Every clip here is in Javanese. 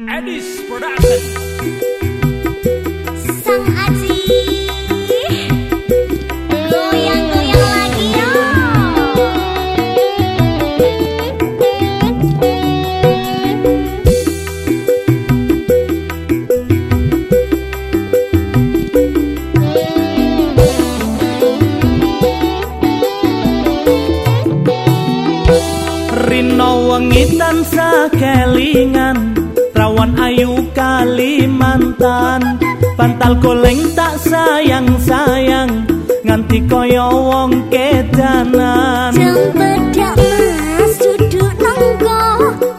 Edis Production. Sang Aji. Goyang-goyang lagi yo. Rino wengi tansah kelingan Kalimantan Pantal goleng tak sayang-sayang Nganti kaya wong kedanan. Jembedak mas duduk nonggo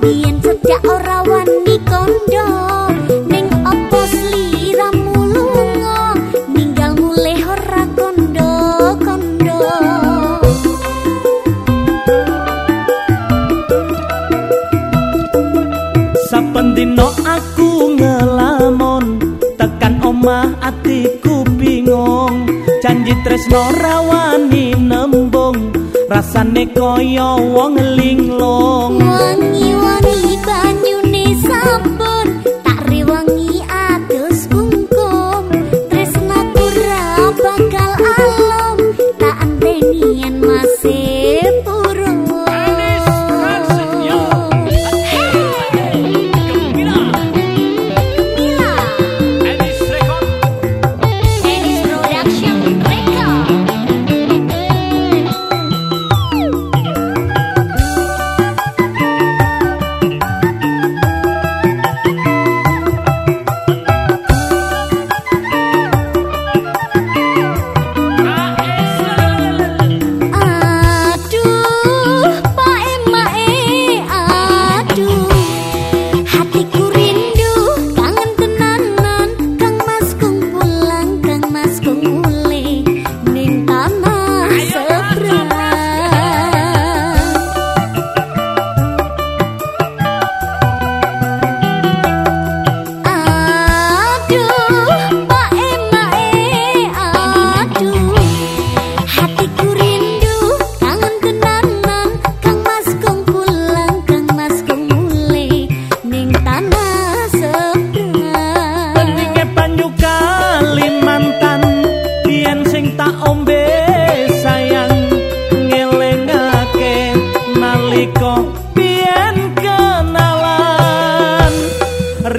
Biyen cedak ora wani kondo. Ning opo sliramu lunga Ninggal mulih ora kondo-kondo Saben dino atiku bingung Janji tresno rawani nembung Rasane kaya wong linglung. Wangi-wangi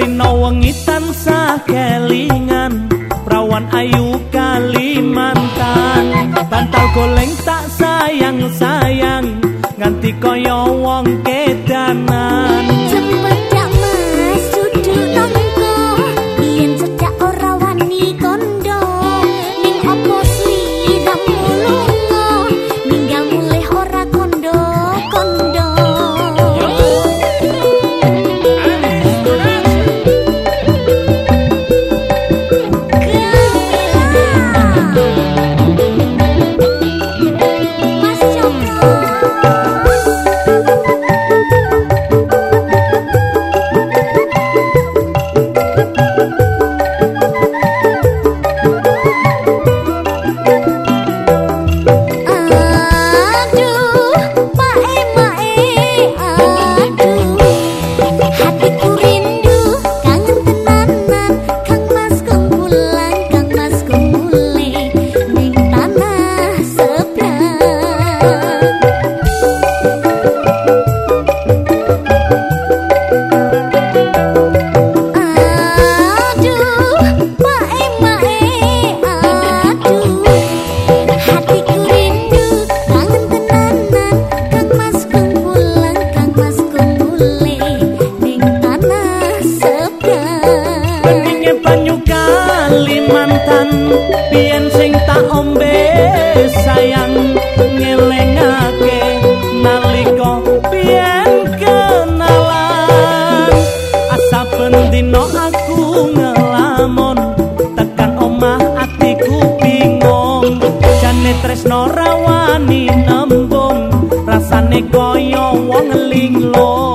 Rino wengi tansah kelingan Prawan ayu Kalimantan. Bantal goleng tak sayang-sayang Nganti kaya wong Bantan pian sing tak ombe sayang ngelingake nalika pian kenalan. Asa pendino aku ngelamun tekan omah atiku bingung. Jane tresno rawani nembung rasane koyo wong linglung.